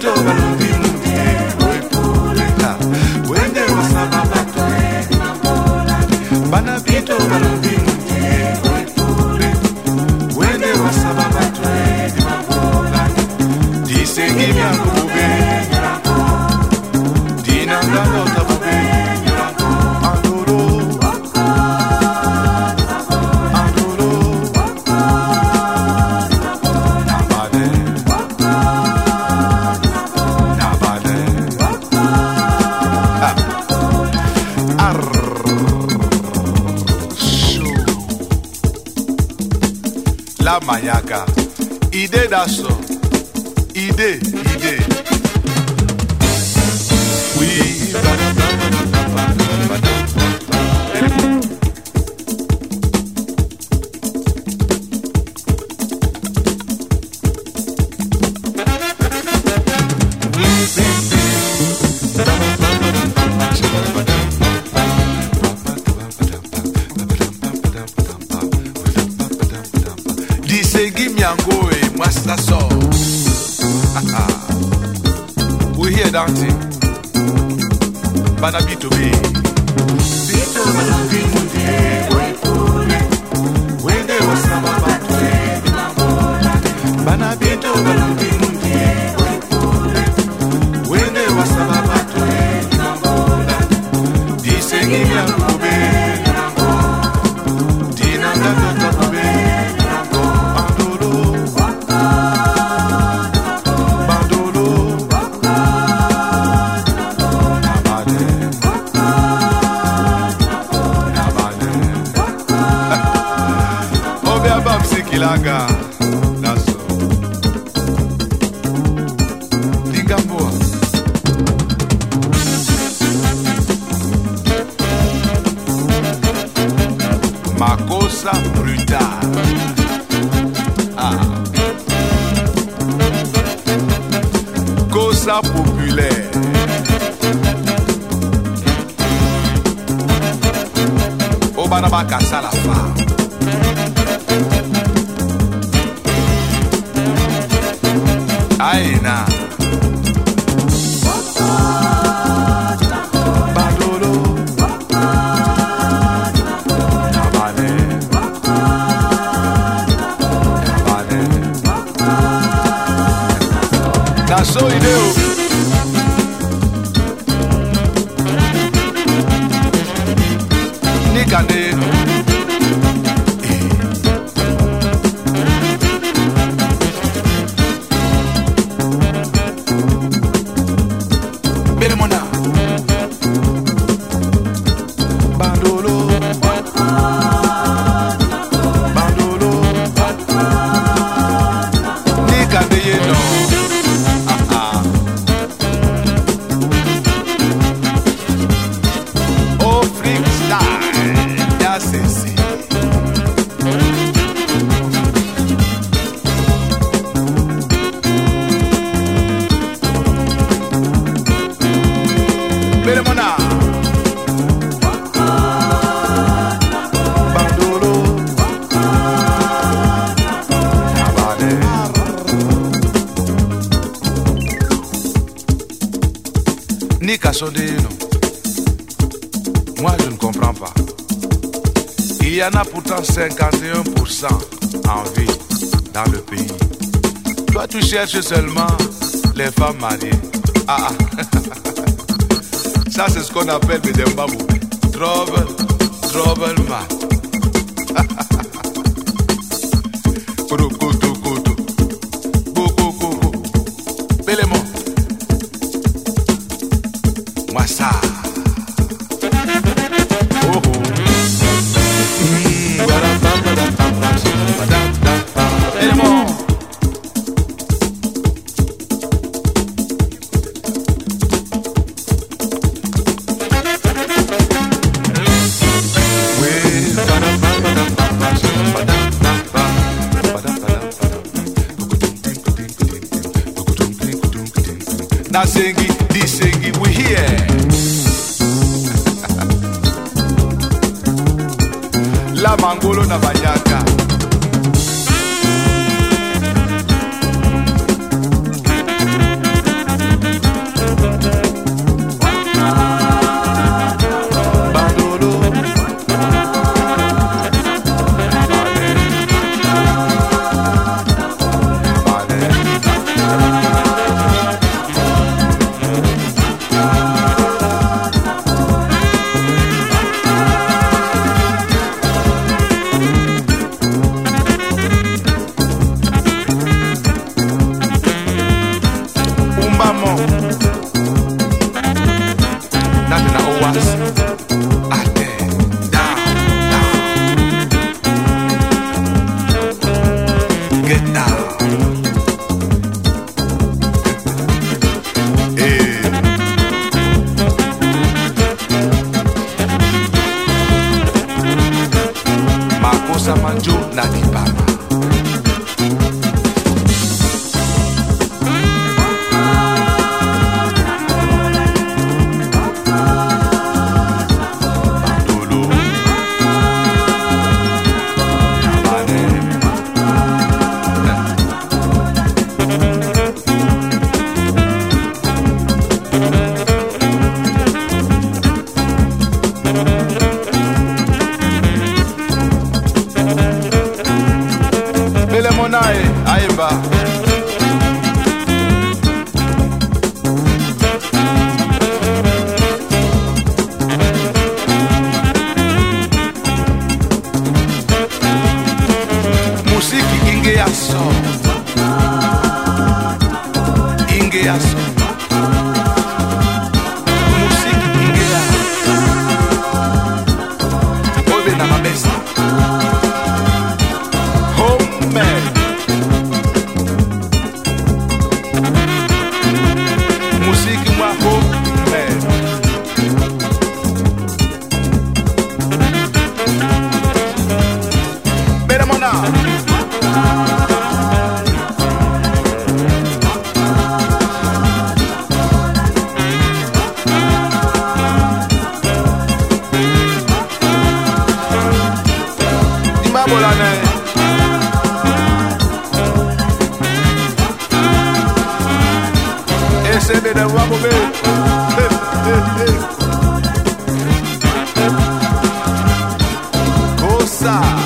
Bito la mañaca. Ide daso. Ide, ide. We We here dancing. Bana Bito B. Bito Banabi Mundi, Wende Wasama Batwe. Bana Bito Banabi Mundi, Wende Wasama Batwe. Disegui Miango B. Dinanga Babsi Kilanga, Naso. Lingamboa. Makosa brutal. Ah. Cosa populaire. Obanaba Kasalafa. Aina. Janaína. Na solidão. Nicanê. Moi, je ne comprends pas. Il y en a pourtant 51% en vie dans le pays. Toi, tu cherches seulement les femmes mariées. Ah, ah. Ça, c'est ce qu'on appelle Bedembabou. Trouble, trouble man. Disengi, Disengi, we here. La mangolo na banyaka. mobimba muziki inge ya so inge ya so dançar.